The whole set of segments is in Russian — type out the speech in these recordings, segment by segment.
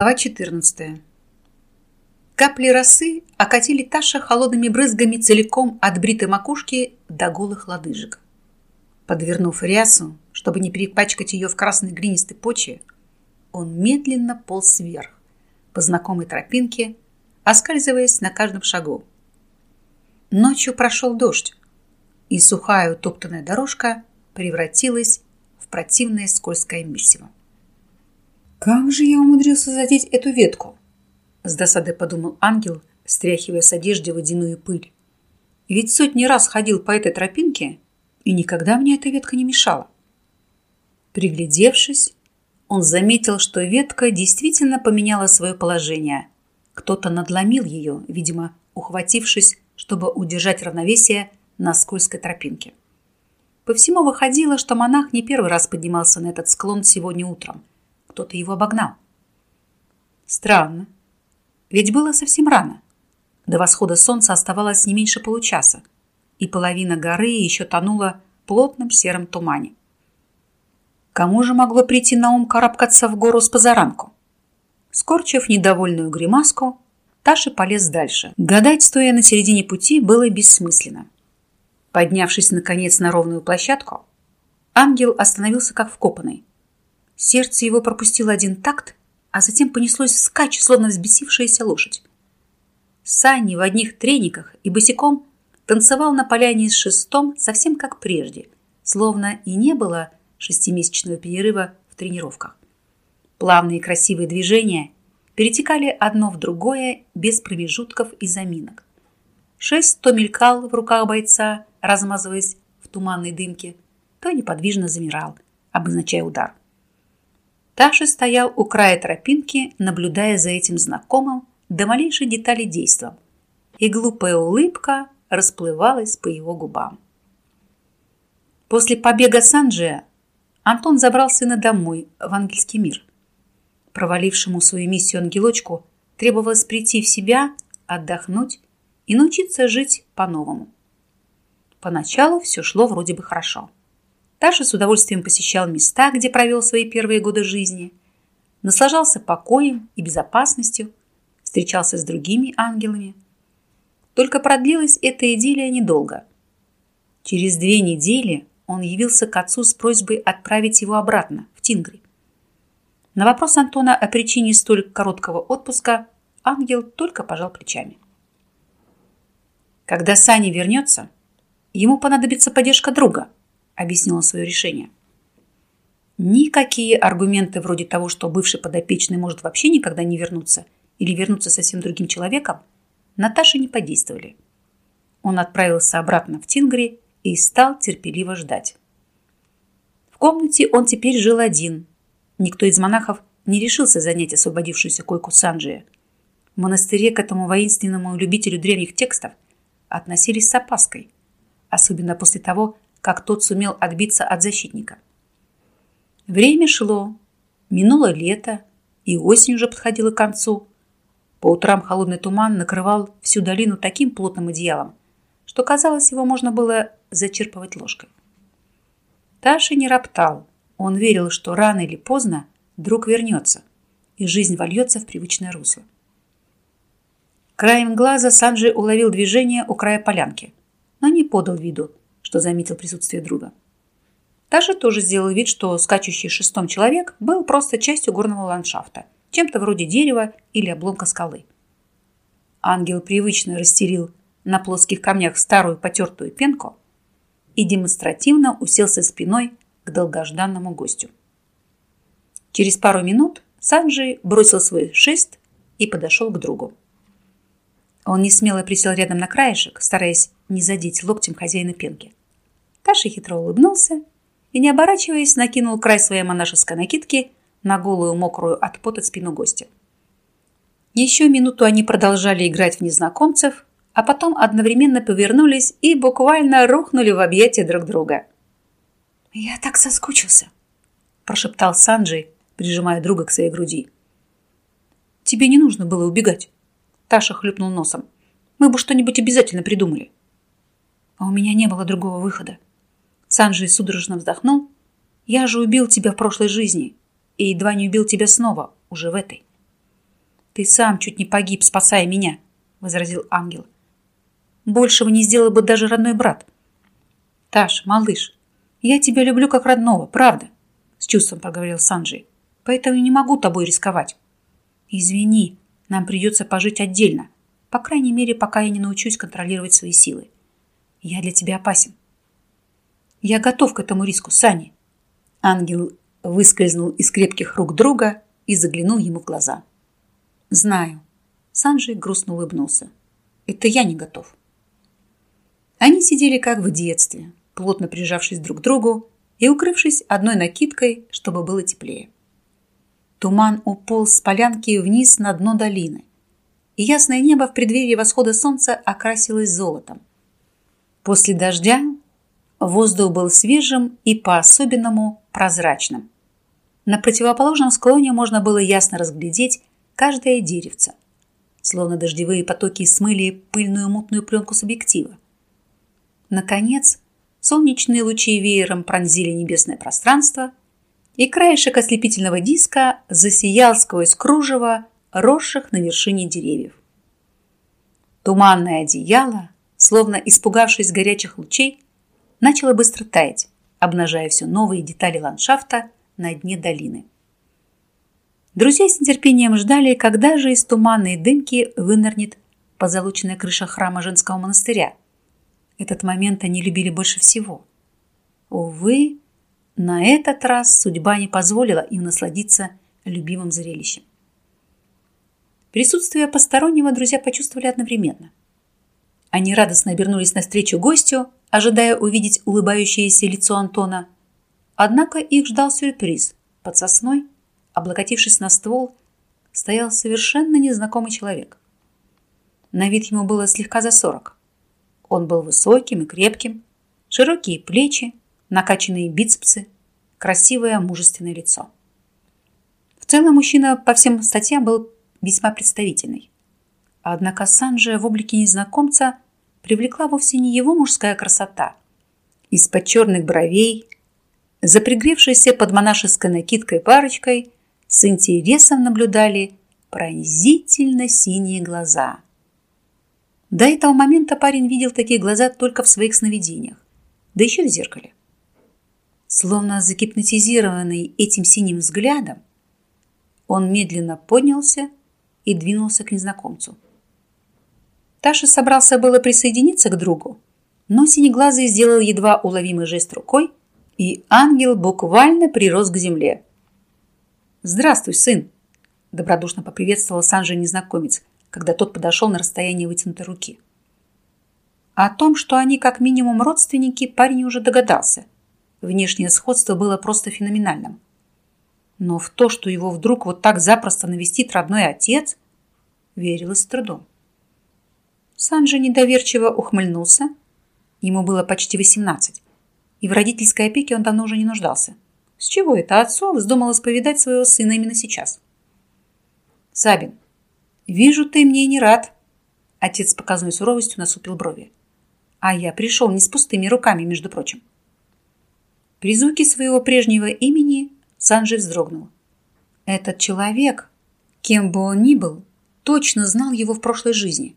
Глава 14. Капли росы окатили Таша холодными брызгами целиком от бритой макушки до голых лодыжек. Подвернув рясу, чтобы не перепачкать ее в красной глинистой почве, он медленно полз вверх, по знакомой тропинке, оскальзываясь на каждом шагу. Ночью прошел дождь, и сухая утоптанная дорожка превратилась в противное скользкое месиво. «Как же я умудрился задеть эту ветку?» С досадой подумал ангел, стряхивая с одежды водяную пыль. «Ведь сотни раз ходил по этой тропинке, и никогда мне эта ветка не мешала». Приглядевшись, он заметил, что ветка действительно поменяла свое положение. Кто-то надломил ее, видимо, ухватившись, чтобы удержать равновесие на скользкой тропинке. По всему выходило, что монах не первый раз поднимался на этот склон сегодня утром – кто-то его обогнал. Странно. Ведь было совсем рано. До восхода солнца оставалось не меньше получаса, и половина горы еще тонула в плотном сером тумане. Кому же могло прийти на ум карабкаться в гору с позаранку? Скорчив недовольную гримаску, Таша полез дальше. Гадать, стоя на середине пути, было бессмысленно. Поднявшись, наконец, на ровную площадку, ангел остановился как вкопанный. Сердце его пропустило один такт, а затем понеслось вскачь, словно взбесившаяся лошадь. Санни в одних трениках и босиком танцевал на поляне с шестом совсем как прежде, словно и не было шестимесячного перерыва в тренировках. Плавные красивые движения перетекали одно в другое без промежутков и заминок. Шест то мелькал в руках бойца, размазываясь в туманной дымке, то неподвижно замирал, обозначая удар. Таша стоял у края тропинки, наблюдая за этим знакомым до малейшей детали действом, и глупая улыбка расплывалась по его губам. После побега Санджия Антон забрал сына домой, в ангельский мир. Провалившему свою миссию ангелочку требовалось прийти в себя, отдохнуть и научиться жить по-новому. Поначалу все шло вроде бы хорошо. Таша с удовольствием посещал места, где провел свои первые годы жизни, наслаждался покоем и безопасностью, встречался с другими ангелами. Только продлилась эта идиллия недолго. Через две недели он явился к отцу с просьбой отправить его обратно, в Тингри. На вопрос Антона о причине столь короткого отпуска ангел только пожал плечами. Когда Саня вернется, ему понадобится поддержка друга – объяснила свое решение. Никакие аргументы вроде того, что бывший подопечный может вообще никогда не вернуться или вернуться совсем другим человеком, Наташе не подействовали. Он отправился обратно в Тингри и стал терпеливо ждать. В комнате он теперь жил один. Никто из монахов не решился занять освободившуюся койку Санджия. В монастыре к этому воинственному любителю древних текстов относились с опаской, особенно после того, как тот сумел отбиться от защитника. Время шло, минуло лето, и осень уже подходила к концу. По утрам холодный туман накрывал всю долину таким плотным одеялом, что казалось, его можно было зачерпывать ложкой. Таша не роптал. Он верил, что рано или поздно друг вернется, и жизнь вольется в привычное русло. Краем глаза Санджи уловил движение у края полянки, но не подал виду, что заметил присутствие друга. Таша тоже сделал вид, что скачущий шестом человек был просто частью горного ландшафта, чем-то вроде дерева или обломка скалы. Ангел привычно растерил на плоских камнях старую потертую пенку и демонстративно уселся спиной к долгожданному гостю. Через пару минут Санджи бросил свой шест и подошел к другу. Он не смело присел рядом на краешек, стараясь не задеть локтем хозяина пенки. Таша хитро улыбнулся и, не оборачиваясь, накинул край своей монашеской накидки на голую, мокрую от пота спину гостя. Еще минуту они продолжали играть в незнакомцев, а потом одновременно повернулись и буквально рухнули в объятия друг друга. «Я так соскучился», – прошептал Санджей, прижимая друга к своей груди. «Тебе не нужно было убегать», – Таша хлюпнул носом. «Мы бы что-нибудь обязательно придумали». «А у меня не было другого выхода», Санджи судорожно вздохнул. «Я же убил тебя в прошлой жизни и едва не убил тебя снова, уже в этой». Ты сам чуть не погиб, спасая меня, возразил ангел. Большего не сделал бы даже родной брат. Таш, малыш, я тебя люблю как родного, правда, с чувством проговорил Санджи. Поэтому не могу тобой рисковать. Извини, нам придется пожить отдельно. По крайней мере, пока я не научусь контролировать свои силы. Я для тебя опасен. Я готов к этому риску, Сани. Ангел выскользнул из крепких рук друга и заглянул ему в глаза. Знаю. Санджи грустно улыбнулся. Это я не готов. Они сидели как в детстве, плотно прижавшись друг к другу и укрывшись одной накидкой, чтобы было теплее. Туман уполз с полянки вниз на дно долины, и ясное небо в преддверии восхода солнца окрасилось золотом. После дождя воздух был свежим и по-особенному прозрачным. На противоположном склоне можно было ясно разглядеть каждое деревце, словно дождевые потоки смыли пыльную мутную пленку с объектива. Наконец, солнечные лучи веером пронзили небесное пространство, и краешек ослепительного диска засиял сквозь кружево, росших на вершине деревьев. Туманное одеяло, словно испугавшись горячих лучей, начало быстро таять, обнажая все новые детали ландшафта на дне долины. Друзья с нетерпением ждали, когда же из туманной дымки вынырнет позолоченная крыша храма женского монастыря. Этот момент они любили больше всего. Увы, на этот раз судьба не позволила им насладиться любимым зрелищем. Присутствие постороннего друзья почувствовали одновременно. Они радостно обернулись навстречу гостю, ожидая увидеть улыбающееся лицо Антона. Однако их ждал сюрприз. Под сосной, облокотившись на ствол, стоял совершенно незнакомый человек. На вид ему было слегка за сорок. Он был высоким и крепким, широкие плечи, накачанные бицепсы, красивое мужественное лицо. В целом мужчина по всем статьям был весьма представительный. Однако Санджия в облике незнакомца привлекла вовсе не его мужская красота. Из-под черных бровей, запригревшейся под монашеской накидкой парочкой, с интересом наблюдали пронзительно синие глаза. До этого момента парень видел такие глаза только в своих сновидениях, да еще в зеркале. Словно загипнотизированный этим синим взглядом, он медленно поднялся и двинулся к незнакомцу. Таша собрался было присоединиться к другу, но Синеглазый сделал едва уловимый жест рукой, и ангел буквально прирос к земле. «Здравствуй, сын!» – добродушно поприветствовал Санжи незнакомец, когда тот подошел на расстояние вытянутой руки. О том, что они как минимум родственники, парень уже догадался – Внешнее сходство было просто феноменальным. Но в то, что его вдруг вот так запросто навестит родной отец, верилось с трудом. Санджи недоверчиво ухмыльнулся. Ему было почти 18, и в родительской опеке он давно уже не нуждался. С чего это отцу вздумалось повидать своего сына именно сейчас? «Сабин, вижу, ты мне не рад», Отец с показной суровостью насупил брови. А я пришел не с пустыми руками, между прочим. При звуке своего прежнего имени Санджи вздрогнул. Этот человек, кем бы он ни был, точно знал его в прошлой жизни.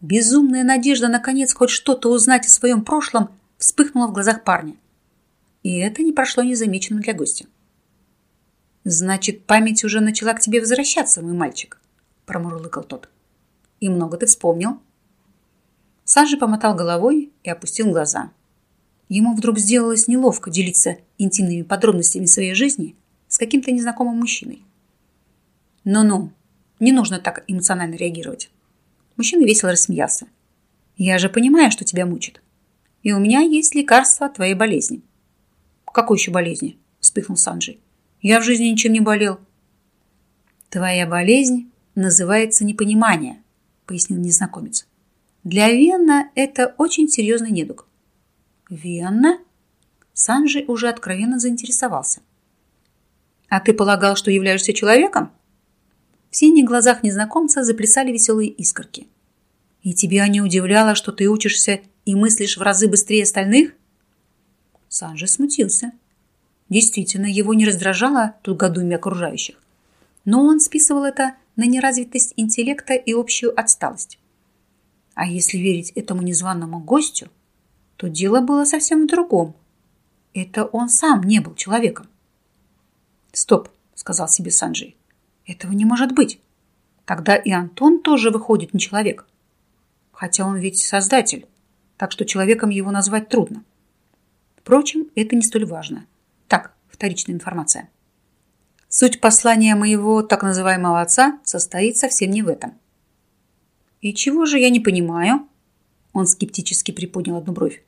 Безумная надежда наконец хоть что-то узнать о своем прошлом вспыхнула в глазах парня. И это не прошло незамеченным для гостя. «Значит, память уже начала к тебе возвращаться, мой мальчик», – промурлыкал тот. «И много ты вспомнил?» Санджи помотал головой и опустил глаза. Ему вдруг сделалось неловко делиться интимными подробностями своей жизни с каким-то незнакомым мужчиной. «Ну-ну, не нужно так эмоционально реагировать». Мужчина весело рассмеялся. «Я же понимаю, что тебя мучит. И у меня есть лекарство от твоей болезни». «Какой еще болезни?» – вспыхнул Санджи. «Я в жизни ничем не болел». «Твоя болезнь называется непонимание», – пояснил незнакомец. «Для Венна это очень серьезный недуг. «Венна?» Санджи уже откровенно заинтересовался. «А ты полагал, что являешься человеком?» В синих глазах незнакомца заплясали веселые искорки. «И тебя не удивляло, что ты учишься и мыслишь в разы быстрее остальных?» Санджи смутился. Действительно, его не раздражало тугодумие окружающих. Но он списывал это на неразвитость интеллекта и общую отсталость. А если верить этому незваному гостю, то дело было совсем в другом. Это он сам не был человеком. «Стоп», — сказал себе Санджей. «Этого не может быть. Тогда и Антон тоже выходит не человек. Хотя он ведь создатель, так что человеком его назвать трудно. Впрочем, это не столь важно. Так, вторичная информация. Суть послания моего так называемого отца состоит совсем не в этом. «И чего же я не понимаю?» Он скептически приподнял одну бровь.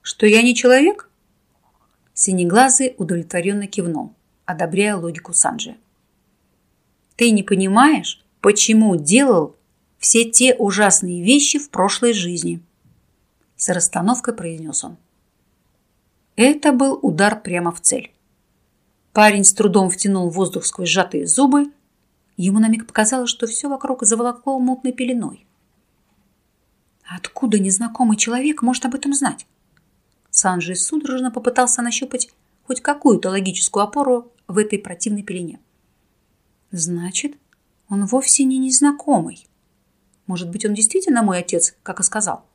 «Что я не человек?» Синеглазый удовлетворенно кивнул, одобряя логику Санджи. «Ты не понимаешь, почему делал все те ужасные вещи в прошлой жизни?» С расстановкой произнес он. Это был удар прямо в цель. Парень с трудом втянул воздух сквозь сжатые зубы Ему на миг показалось, что все вокруг заволокло мутной пеленой. Откуда незнакомый человек может об этом знать? Санджи судорожно попытался нащупать хоть какую-то логическую опору в этой противной пелене. Значит, он вовсе не незнакомый. Может быть, он действительно мой отец, как и сказал?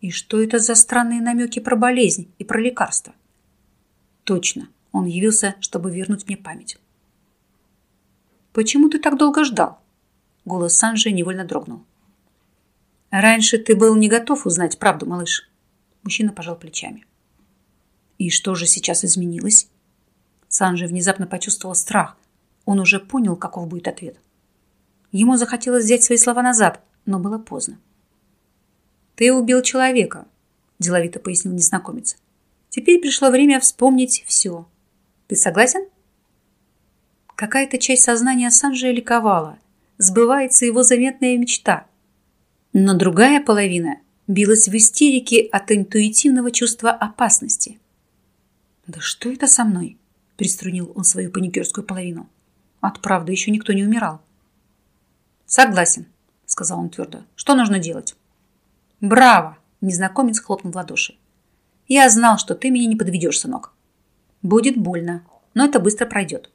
И что это за странные намеки про болезнь и про лекарства? Точно, он явился, чтобы вернуть мне память. «Почему ты так долго ждал?» Голос Санжи невольно дрогнул. «Раньше ты был не готов узнать правду, малыш». Мужчина пожал плечами. «И что же сейчас изменилось?» Санжи внезапно почувствовал страх. Он уже понял, каков будет ответ. Ему захотелось взять свои слова назад, но было поздно. «Ты убил человека», – деловито пояснил незнакомец. «Теперь пришло время вспомнить все. Ты согласен?» Какая-то часть сознания Санджия ликовала. Сбывается его заветная мечта. Но другая половина билась в истерике от интуитивного чувства опасности. «Да что это со мной?» – приструнил он свою паникерскую половину. От правды еще никто не умирал. «Согласен», – сказал он твердо. «Что нужно делать?» «Браво!» – незнакомец хлопнул в ладоши. «Я знал, что ты меня не подведешь, сынок. Будет больно, но это быстро пройдет.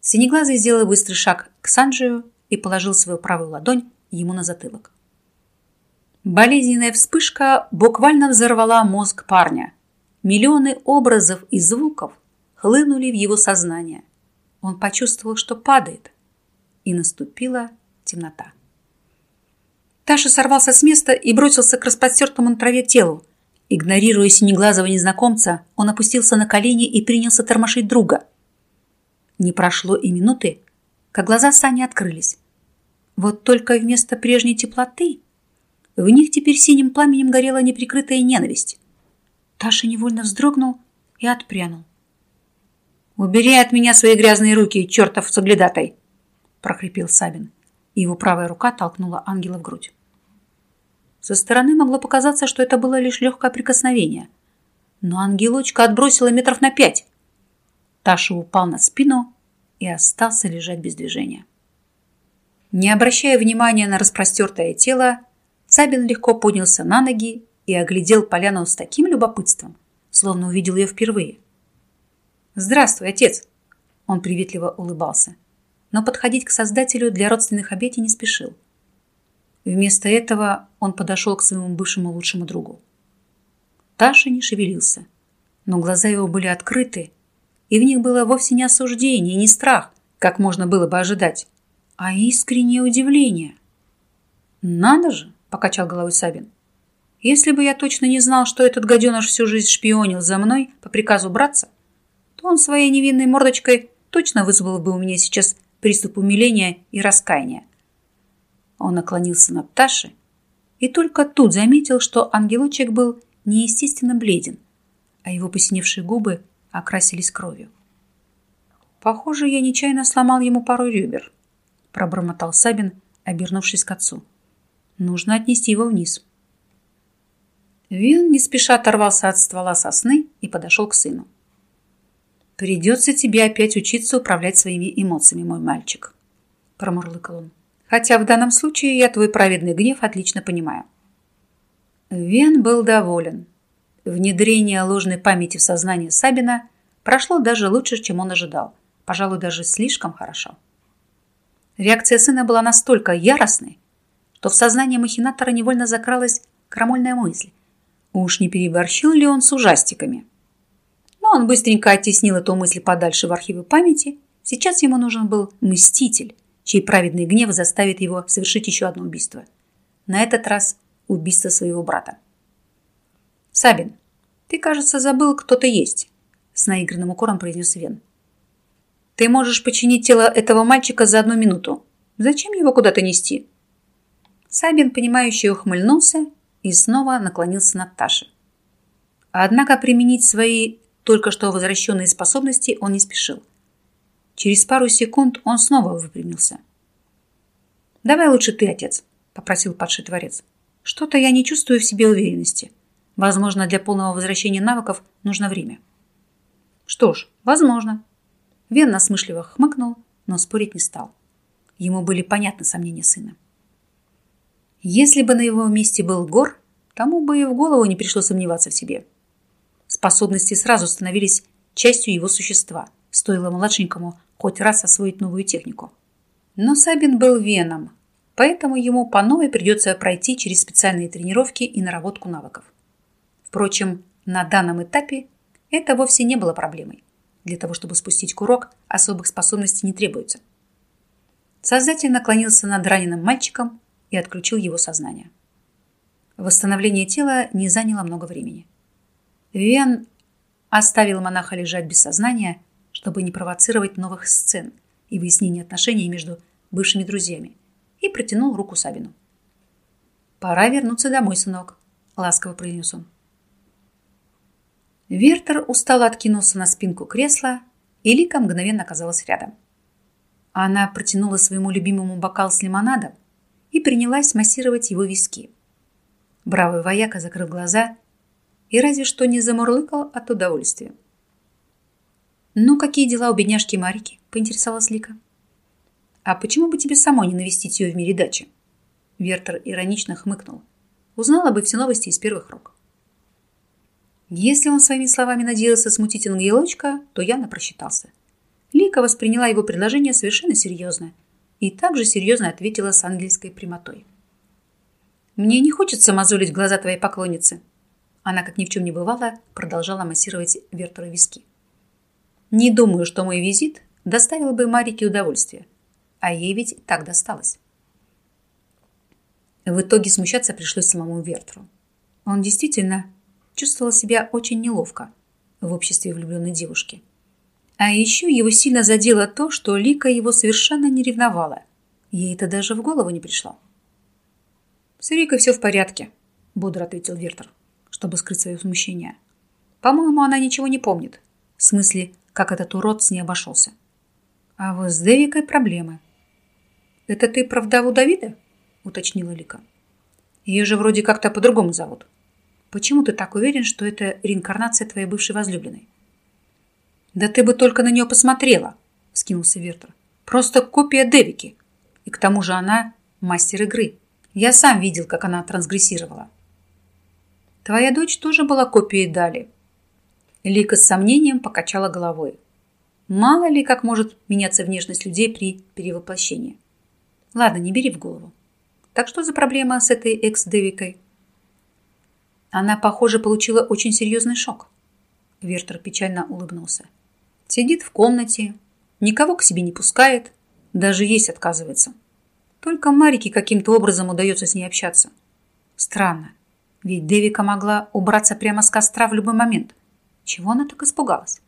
Синеглазый сделал быстрый шаг к Санджию и положил свою правую ладонь ему на затылок. Болезненная вспышка буквально взорвала мозг парня. Миллионы образов и звуков хлынули в его сознание. Он почувствовал, что падает, и наступила темнота. Таша сорвался с места и бросился к распростертому на траве телу. Игнорируя синеглазого незнакомца, он опустился на колени и принялся тормошить друга – не прошло и минуты, как глаза Сани открылись. Вот только вместо прежней теплоты в них теперь синим пламенем горела неприкрытая ненависть. Таша невольно вздрогнул и отпрянул. «Убери от меня свои грязные руки, чертов соглядатай!» прохрипел Сабин, и его правая рука толкнула ангела в грудь. Со стороны могло показаться, что это было лишь легкое прикосновение, но ангелочка отбросила метров на пять. Таша упал на спину и остался лежать без движения. Не обращая внимания на распростертое тело, Цабин легко поднялся на ноги и оглядел поляну с таким любопытством, словно увидел ее впервые. «Здравствуй, отец!» Он приветливо улыбался, но подходить к Создателю для родственных обетий не спешил. Вместо этого он подошел к своему бывшему лучшему другу. Таша не шевелился, но глаза его были открыты, и в них было вовсе не осуждение, не страх, как можно было бы ожидать, а искреннее удивление. «Надо же!» – покачал головой Сабин. «Если бы я точно не знал, что этот гаденыш всю жизнь шпионил за мной по приказу братца, он своей невинной мордочкой точно вызвал бы у меня сейчас приступ умиления и раскаяния». Он наклонился над Ташей и только тут заметил, что ангелочек был неестественно бледен, а его посиневшие губы – окрасились кровью. «Похоже, я нечаянно сломал ему пару ребер», – пробормотал Сабин, обернувшись к отцу. «Нужно отнести его вниз». Вин не спеша оторвался от ствола сосны и подошел к сыну. «Придется тебе опять учиться управлять своими эмоциями, мой мальчик», – промурлыкал он. «Хотя в данном случае я твой праведный гнев отлично понимаю». Вен был доволен. Внедрение ложной памяти в сознание Сабина прошло даже лучше, чем он ожидал. Пожалуй, даже слишком хорошо. Реакция сына была настолько яростной, что в сознание махинатора невольно закралась крамольная мысль. Уж не переборщил ли он с ужастиками? Он быстренько оттеснил эту мысль подальше в архивы памяти. Сейчас ему нужен был мститель, чей праведный гнев заставит его совершить еще одно убийство. На этот раз убийство своего брата. «Сабин, ты, кажется, забыл, кто ты есть», с наигранным укором произнес Вен. «Ты можешь починить тело этого мальчика за одну минуту. Зачем его куда-то нести?» Сабин, понимающий, ухмыльнулся и снова наклонился над Ташей. Однако применить свои только что возвращенные способности он не спешил. Через пару секунд он снова выпрямился. «Давай лучше ты, отец», – попросил падший творец. «Что-то я не чувствую в себе уверенности. Возможно, для полного возвращения навыков нужно время». «Что ж, возможно». Вен насмышливо хмыкнул, но спорить не стал. Ему были понятны сомнения сына. Если бы на его месте был Гор, тому бы и в голову не пришло сомневаться в себе. Способности сразу становились частью его существа, стоило младшенькому хоть раз освоить новую технику. Но Сабин был веном, поэтому ему по новой придется пройти через специальные тренировки и наработку навыков. Впрочем, на данном этапе это вовсе не было проблемой. Для того, чтобы спустить курок, особых способностей не требуется. Создатель наклонился над раненым мальчиком и отключил его сознание. Восстановление тела не заняло много времени. Вен оставил монаха лежать без сознания, чтобы не провоцировать новых сцен и выяснения отношений между бывшими друзьями, и протянул руку Сабину. «Пора вернуться домой, сынок», — ласково произнес он. Вертер устало откинулся на спинку кресла, и Лика мгновенно оказалась рядом. Она протянула своему любимому бокал с лимонадом и принялась массировать его виски. Бравый вояка закрыл глаза и разве что не замурлыкал от удовольствия. «Ну, какие дела у бедняжки Марики?» – поинтересовалась Лика. «А почему бы тебе самой не навестить ее в мире дачи?» Вертер иронично хмыкнул. Узнала бы все новости из первых рук. Если он своими словами надеялся смутить ангелочка, то явно просчитался. Лика восприняла его предложение совершенно серьезно и также серьезно ответила с ангельской прямотой. «Мне не хочется мозолить глаза твоей поклонницы». Она, как ни в чем не бывало, продолжала массировать Вертеру виски. «Не думаю, что мой визит доставил бы Марике удовольствие, а ей ведь так досталось». В итоге смущаться пришлось самому Вертеру. Он действительно чувствовал себя очень неловко в обществе влюбленной девушки. А еще его сильно задело то, что Лика его совершенно не ревновала. Ей это даже в голову не пришло. «С Рикой все в порядке», – бодро ответил Вертер, чтобы скрыть свое смущение. «По-моему, она ничего не помнит. В смысле, как этот урод с ней обошелся. А вот с Дэвикой проблемы». «Это ты про вдову Давида?» – уточнила Лика. «Ее же вроде как-то по-другому зовут». Почему ты так уверен, что это реинкарнация твоей бывшей возлюбленной? Да ты бы только на нее посмотрела, скинулся Вертер. Просто копия Девики. И к тому же она мастер игры. Я сам видел, как она трансгрессировала. Твоя дочь тоже была копией Дали. Лика с сомнением покачала головой. Мало ли, как может меняться внешность людей при перевоплощении. Ладно, не бери в голову. Так что за проблема с этой экс-девикой? Она, похоже, получила очень серьезный шок. Вертер печально улыбнулся. Сидит в комнате, никого к себе не пускает, даже есть отказывается. Только Марике каким-то образом удается с ней общаться. Странно, ведь Девика могла убраться прямо с костра в любой момент. Чего она так испугалась?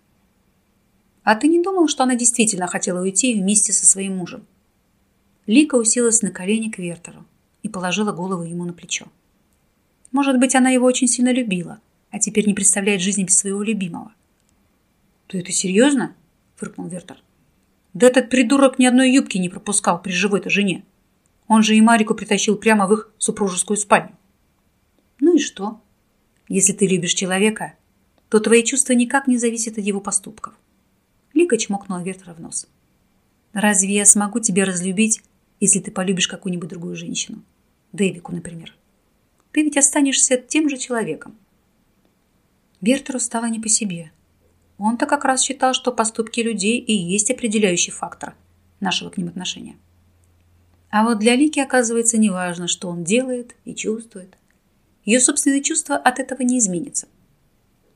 А ты не думал, что она действительно хотела уйти вместе со своим мужем? Лика уселась на колени к Вертеру и положила голову ему на плечо. Может быть, она его очень сильно любила, а теперь не представляет жизни без своего любимого. «Ты это серьезно?» – фыркнул Вертер. «Да этот придурок ни одной юбки не пропускал при живой-то жене. Он же и Марику притащил прямо в их супружескую спальню». «Ну и что? Если ты любишь человека, то твои чувства никак не зависят от его поступков». Лика чмокнула Вертера в нос. «Разве я смогу тебя разлюбить, если ты полюбишь какую-нибудь другую женщину? Дэвику, например?» ты ведь останешься тем же человеком. Бертеру стало не по себе. Он-то как раз считал, что поступки людей и есть определяющий фактор нашего к ним отношения. А вот для Лики, оказывается, неважно, что он делает и чувствует. Ее собственные чувства от этого не изменятся.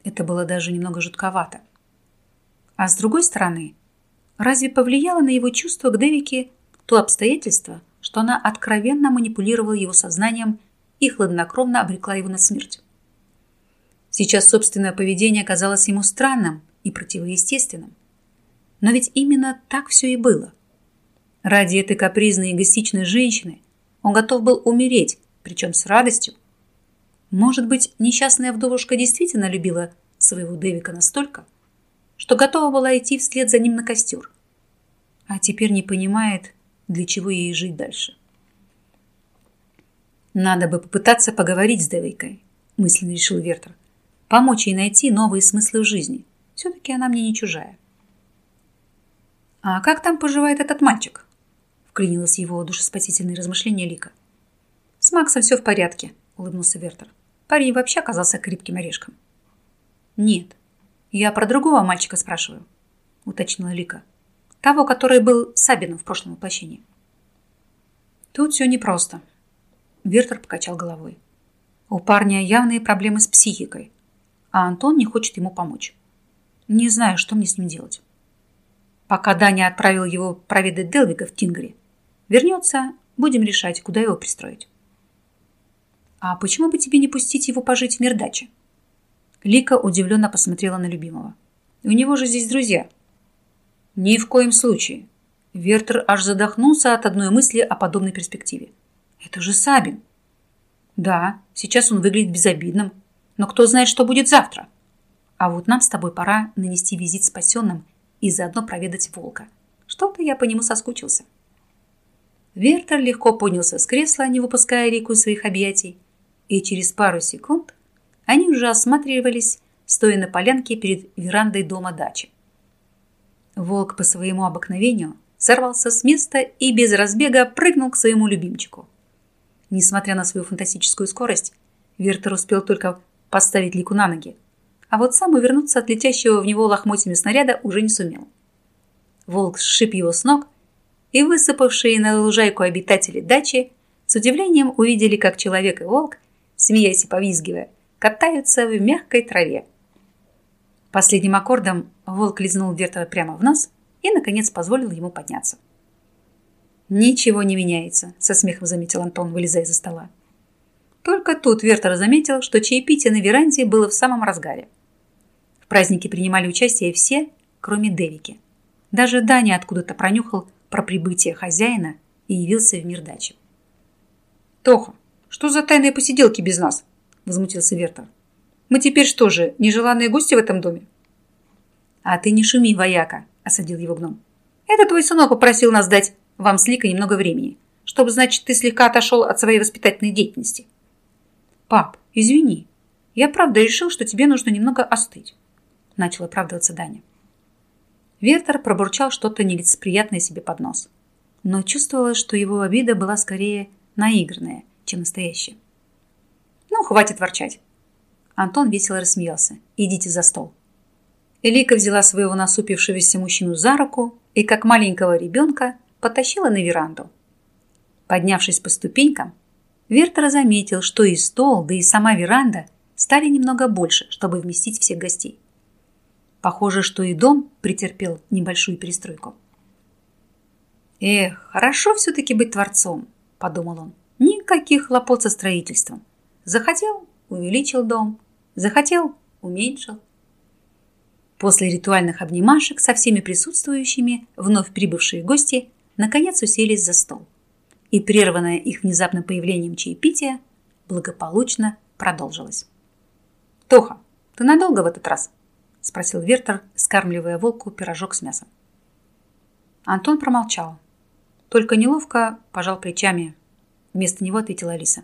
Это было даже немного жутковато. А с другой стороны, разве повлияло на его чувства к Девике то обстоятельство, что она откровенно манипулировала его сознанием и хладнокровно обрекла его на смерть? Сейчас собственное поведение казалось ему странным и противоестественным. Но ведь именно так все и было. Ради этой капризной и эгоистичной женщины он готов был умереть, причем с радостью. Может быть, несчастная вдовушка действительно любила своего Дэвика настолько, что готова была идти вслед за ним на костер, а теперь не понимает, для чего ей жить дальше. «Надо бы попытаться поговорить с Дэвикой», – мысленно решил Вертер. «Помочь ей найти новые смыслы в жизни. Все-таки она мне не чужая». «А как там поживает этот мальчик?» Вклинилось его душеспасительные размышления Лика. «С Максом все в порядке», — улыбнулся Вертер. Парень вообще оказался крепким орешком. «Нет, я про другого мальчика спрашиваю», — уточнила Лика. «Того, который был Сабином в прошлом воплощении». «Тут все непросто», — Вертер покачал головой. «У парня явные проблемы с психикой, а Антон не хочет ему помочь. Не знаю, что мне с ним делать». Пока Даня отправил его проведать Делвига в Тингре, Вернется, будем решать, куда его пристроить. А почему бы тебе не пустить его пожить в мир дачи? Лика удивленно посмотрела на любимого. У него же здесь друзья. Ни в коем случае. Вертер аж задохнулся от одной мысли о подобной перспективе. Это же Сабин. Да, сейчас он выглядит безобидным, но кто знает, что будет завтра. А вот нам с тобой пора нанести визит спасенным и заодно проведать волка. Что-то я по нему соскучился. Вертер легко поднялся с кресла, не выпуская Рику из своих объятий, и через пару секунд они уже осматривались, стоя на полянке перед верандой дома дачи. Волк по своему обыкновению сорвался с места и без разбега прыгнул к своему любимчику. Несмотря на свою фантастическую скорость, Вертер успел только поставить Лику на ноги, а вот сам увернуться от летящего в него лохмотьями снаряда уже не сумел. Волк сшиб его с ног и высыпавшие на лужайку обитатели дачи с удивлением увидели, как человек и волк, смеясь и повизгивая, катаются в мягкой траве. Последним аккордом волк лизнул Вертера прямо в нос и, наконец, позволил ему подняться. «Ничего не меняется», – со смехом заметил Антон, вылезая из-за стола. Только тут Вертер заметил, что чаепитие на веранде было в самом разгаре. В празднике принимали участие все, кроме Девики. Даже Даня откуда-то пронюхал, про прибытие хозяина и явился в мир дачи. «Тоха, что за тайные посиделки без нас?» – возмутился Вертер. «Мы теперь что же, нежеланные гости в этом доме?» «А ты не шуми, вояка», – осадил его гном. «Это твой сынок попросил нас дать вам с Ликой немного времени, чтобы, значит, ты слегка отошел от своей воспитательной деятельности». «Пап, извини, я правда решил, что тебе нужно немного остыть», – начал оправдываться Даня. Вертер пробурчал что-то нелицеприятное себе под нос. Но чувствовалось, что его обида была скорее наигранная, чем настоящая. «Ну, хватит ворчать!» Антон весело рассмеялся. «Идите за стол». Элика взяла своего насупившегося мужчину за руку и, как маленького ребенка, потащила на веранду. Поднявшись по ступенькам, Вертер заметил, что и стол, да и сама веранда стали немного больше, чтобы вместить всех гостей. Похоже, что и дом претерпел небольшую перестройку. «Эх, хорошо все-таки быть творцом», – подумал он. «Никаких хлопот со строительством. Захотел – увеличил дом. Захотел – уменьшил». После ритуальных обнимашек со всеми присутствующими вновь прибывшие гости наконец уселись за стол. И прерванное их внезапным появлением чаепития благополучно продолжилось. «Тоха, ты надолго в этот раз?» – спросил Вертер, скармливая волку пирожок с мясом. Антон промолчал. Только неловко пожал плечами. Вместо него ответила Алиса.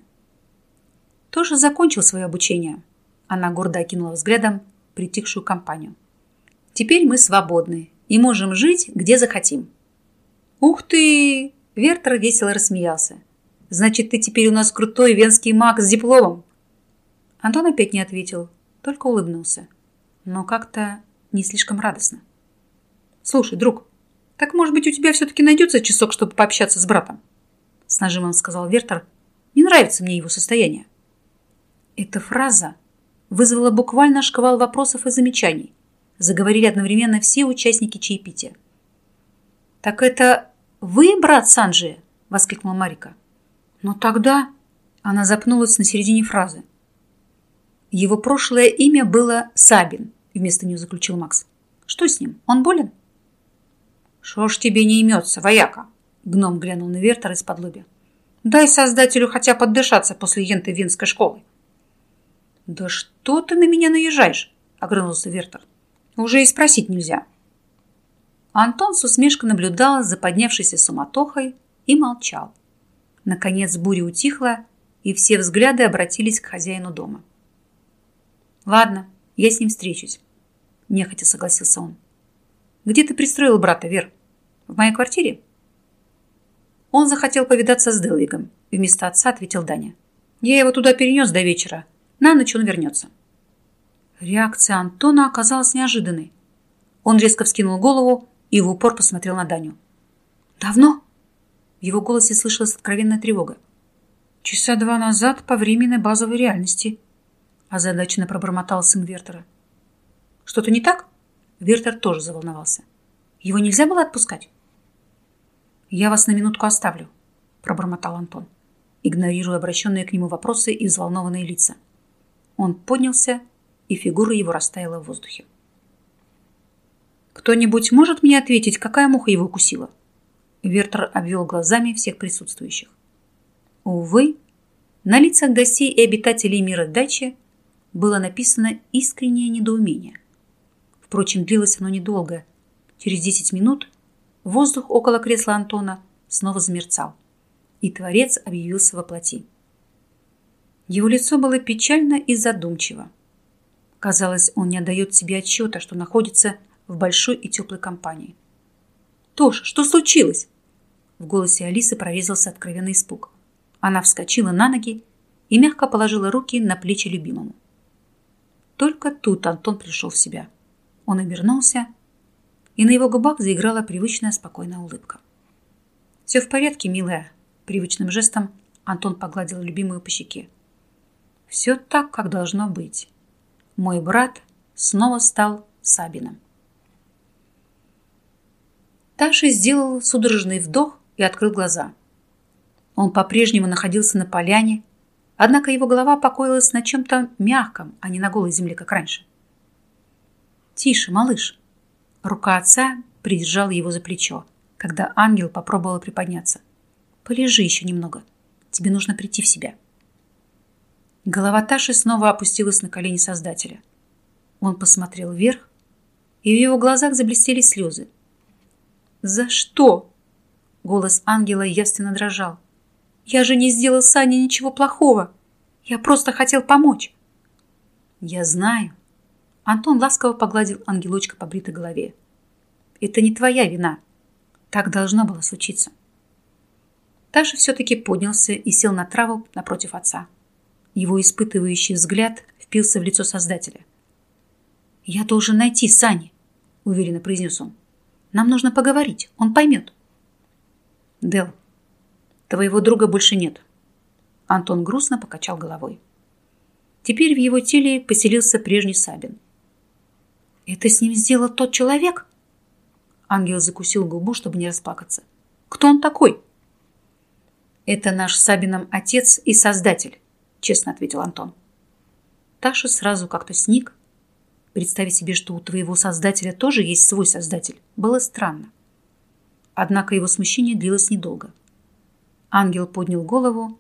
Тоже закончил свое обучение. Она гордо окинула взглядом притихшую компанию. Теперь мы свободны и можем жить, где захотим. Ух ты! Вертер весело рассмеялся. Значит, ты теперь у нас крутой венский маг с дипломом? Антон опять не ответил, только улыбнулся но как-то не слишком радостно. «Слушай, друг, так, может быть, у тебя все-таки найдется часок, чтобы пообщаться с братом?» С нажимом сказал Вертер. Не нравится мне его состояние. Эта фраза вызвала буквально шквал вопросов и замечаний. Заговорили одновременно все участники чаепития. «Так это вы, брат Санджи?» – воскликнула Марика. «Но тогда...» – она запнулась на середине фразы. Его прошлое имя было Сабин, вместо нее заключил Макс. Что с ним? Он болен? Что ж тебе не имется, вояка? Гном глянул на Вертер из-под лобя. Дай создателю хотя поддышаться после енты венской школы. Да что ты на меня наезжаешь? Огрызнулся Вертер. Уже и спросить нельзя. Антон с усмешкой наблюдал за поднявшейся суматохой и молчал. Наконец буря утихла, и все взгляды обратились к хозяину дома. «Ладно, я с ним встречусь», – нехотя согласился он. «Где ты пристроил брата, Вер? В моей квартире?» Он захотел повидаться с Делвигом. Вместо отца ответил Даня. «Я его туда перенес до вечера. На ночь он вернется». Реакция Антона оказалась неожиданной. Он резко вскинул голову и в упор посмотрел на Даню. «Давно?» В его голосе слышалась откровенная тревога. «Часа два назад по временной базовой реальности», озадаченно пробормотал сын Вертера. «Что-то не так?» Вертер тоже заволновался. «Его нельзя было отпускать?» «Я вас на минутку оставлю», пробормотал Антон, игнорируя обращенные к нему вопросы и взволнованные лица. Он поднялся, и фигура его растаяла в воздухе. «Кто-нибудь может мне ответить, какая муха его укусила?» Вертер обвел глазами всех присутствующих. Увы, на лицах гостей и обитателей мира дачи было написано искреннее недоумение. Впрочем, длилось оно недолго. Через 10 минут воздух около кресла Антона снова замерцал, и Творец объявился во плоти. Его лицо было печально и задумчиво. Казалось, он не отдает себе отчета, что находится в большой и теплой компании. «Тоша, что случилось?» В голосе Алисы прорезался откровенный испуг. Она вскочила на ноги и мягко положила руки на плечи любимому. Только тут Антон пришел в себя. Он обернулся, и на его губах заиграла привычная спокойная улыбка. «Все в порядке, милая», – привычным жестом Антон погладил любимую по щеке. «Все так, как должно быть. Мой брат снова стал Сабином». Таша сделал судорожный вдох и открыл глаза. Он по-прежнему находился на поляне, Однако его голова покоилась на чем-то мягком, а не на голой земле, как раньше. «Тише, малыш!» Рука отца придержала его за плечо, когда ангел попробовал приподняться. «Полежи еще немного. Тебе нужно прийти в себя». Голова Таши снова опустилась на колени Создателя. Он посмотрел вверх, и в его глазах заблестели слезы. «За что?» Голос ангела явственно дрожал. Я же не сделал Сане ничего плохого. Я просто хотел помочь. Я знаю. Антон ласково погладил ангелочка по бритой голове. Это не твоя вина. Так должно было случиться. Таша все-таки поднялся и сел на траву напротив отца. Его испытывающий взгляд впился в лицо Создателя. «Я должен найти Сани», — уверенно произнес он. «Нам нужно поговорить, он поймет». «Дел, Твоего друга больше нет. Антон грустно покачал головой. Теперь в его теле поселился прежний Сабин. Это с ним сделал тот человек? Ангел закусил губу, чтобы не расплакаться. Кто он такой? Это наш Сабином отец и создатель, честно ответил Антон. Таша сразу как-то сник. Представить себе, что у твоего создателя тоже есть свой создатель, было странно. Однако его смущение длилось недолго. Ангел поднял голову,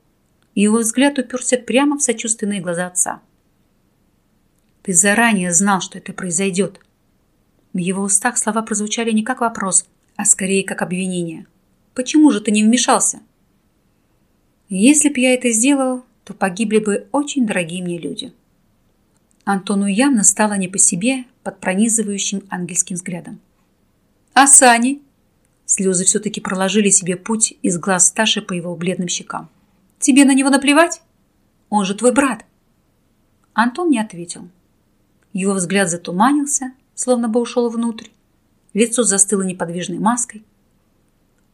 и его взгляд уперся прямо в сочувственные глаза отца. «Ты заранее знал, что это произойдет». В его устах слова прозвучали не как вопрос, а скорее как обвинение. «Почему же ты не вмешался?» «Если б я это сделал, то погибли бы очень дорогие мне люди». Антону явно стало не по себе под пронизывающим ангельским взглядом. «А Сани?» Слезы все-таки проложили себе путь из глаз Таши по его бледным щекам. «Тебе на него наплевать? Он же твой брат!» Антон не ответил. Его взгляд затуманился, словно бы ушел внутрь. Лицо застыло неподвижной маской.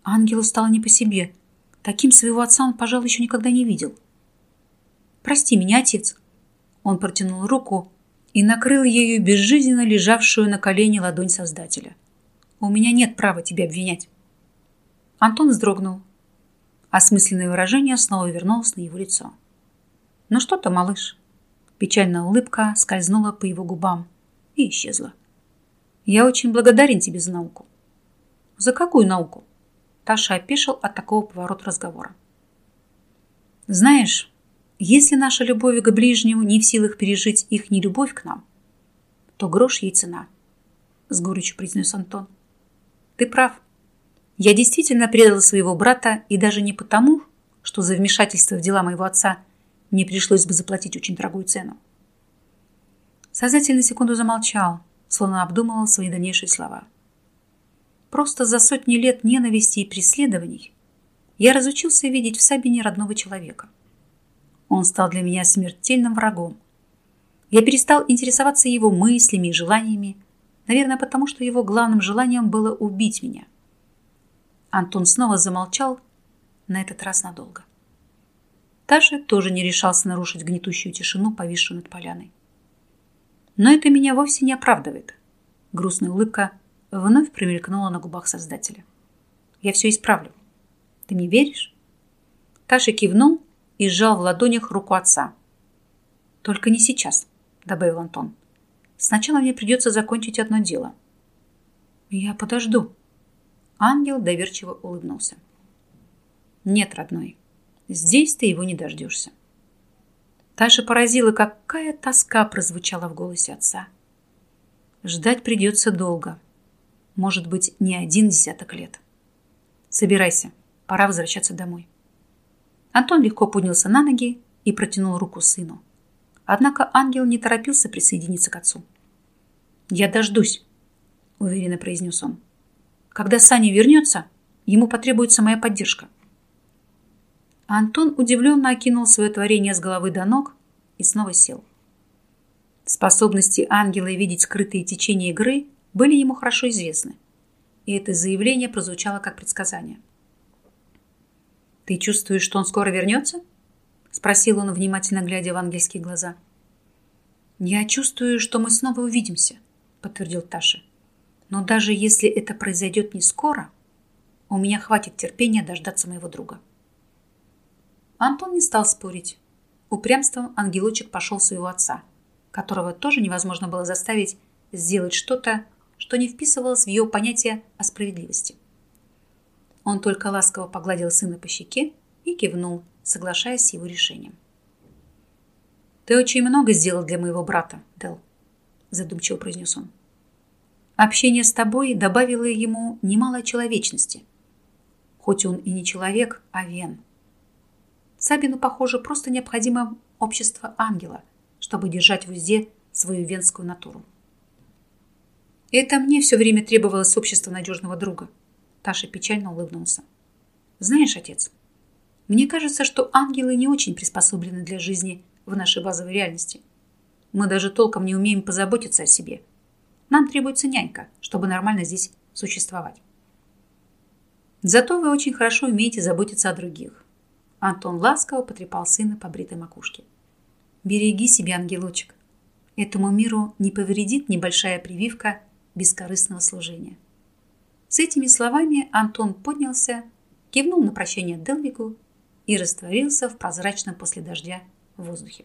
Ангелу стало не по себе. Таким своего отца он, пожалуй, еще никогда не видел. «Прости меня, отец». Он протянул руку и накрыл ею безжизненно лежавшую на колене ладонь Создателя. «У меня нет права тебя обвинять». Антон вздрогнул. Осмысленное выражение снова вернулось на его лицо. «Ну что-то, малыш». Печальная улыбка скользнула по его губам и исчезла. «Я очень благодарен тебе за науку». «За какую науку?» Таша опешил от такого поворота разговора. «Знаешь, если наша любовь к ближнему не в силах пережить их нелюбовь к нам, то грош ей цена», — с горечью произнес Антон. «Ты прав. Я действительно предала своего брата, и даже не потому, что за вмешательство в дела моего отца мне пришлось бы заплатить очень дорогую цену. Создатель на секунду замолчал, словно обдумывал свои дальнейшие слова. Просто за сотни лет ненависти и преследований я разучился видеть в Сабине родного человека. Он стал для меня смертельным врагом. Я перестал интересоваться его мыслями и желаниями, наверное, потому что его главным желанием было убить меня. Антон снова замолчал, на этот раз надолго. Таша тоже не решался нарушить гнетущую тишину, повисшую над поляной. Но это меня вовсе не оправдывает. Грустная улыбка вновь промелькнула на губах Создателя. Я все исправлю. Ты мне веришь? Таша кивнул и сжал в ладонях руку отца. Только не сейчас, добавил Антон. Сначала мне придется закончить одно дело. Я подожду. Ангел доверчиво улыбнулся. Нет, родной, здесь ты его не дождешься. Таша поразила, какая тоска прозвучала в голосе отца. Ждать придется долго. Может быть, не один десяток лет. Собирайся, пора возвращаться домой. Антон легко поднялся на ноги и протянул руку сыну. Однако ангел не торопился присоединиться к отцу. «Я дождусь», — уверенно произнес он. «Когда Саня вернется, ему потребуется моя поддержка». Антон удивленно окинул свое творение с головы до ног и снова сел. Способности ангела видеть скрытые течения игры были ему хорошо известны, и это заявление прозвучало как предсказание. «Ты чувствуешь, что он скоро вернется?» — спросил он, внимательно глядя в ангельские глаза. «Я чувствую, что мы снова увидимся», — подтвердил Таша. «Но даже если это произойдет не скоро, у меня хватит терпения дождаться моего друга». Антон не стал спорить. Упрямством ангелочек пошел своего отца, которого тоже невозможно было заставить сделать что-то, что не вписывалось в его понятие о справедливости. Он только ласково погладил сына по щеке и кивнул, соглашаясь с его решением. «Ты очень много сделал для моего брата, Дел», задумчиво произнес он. «Общение с тобой добавило ему немало человечности. Хоть он и не человек, а вен». Сабину, похоже, просто необходимо общество ангела, чтобы держать в узде свою венскую натуру. Это мне все время требовалось общество надежного друга. Таша печально улыбнулся. Знаешь, отец, мне кажется, что ангелы не очень приспособлены для жизни в нашей базовой реальности. Мы даже толком не умеем позаботиться о себе. Нам требуется нянька, чтобы нормально здесь существовать. Зато вы очень хорошо умеете заботиться о других. Антон ласково потрепал сына по бритой макушке. «Береги себя, ангелочек. Этому миру не повредит небольшая прививка бескорыстного служения». С этими словами Антон поднялся, кивнул на прощание Делвику и растворился в прозрачном после дождя воздухе.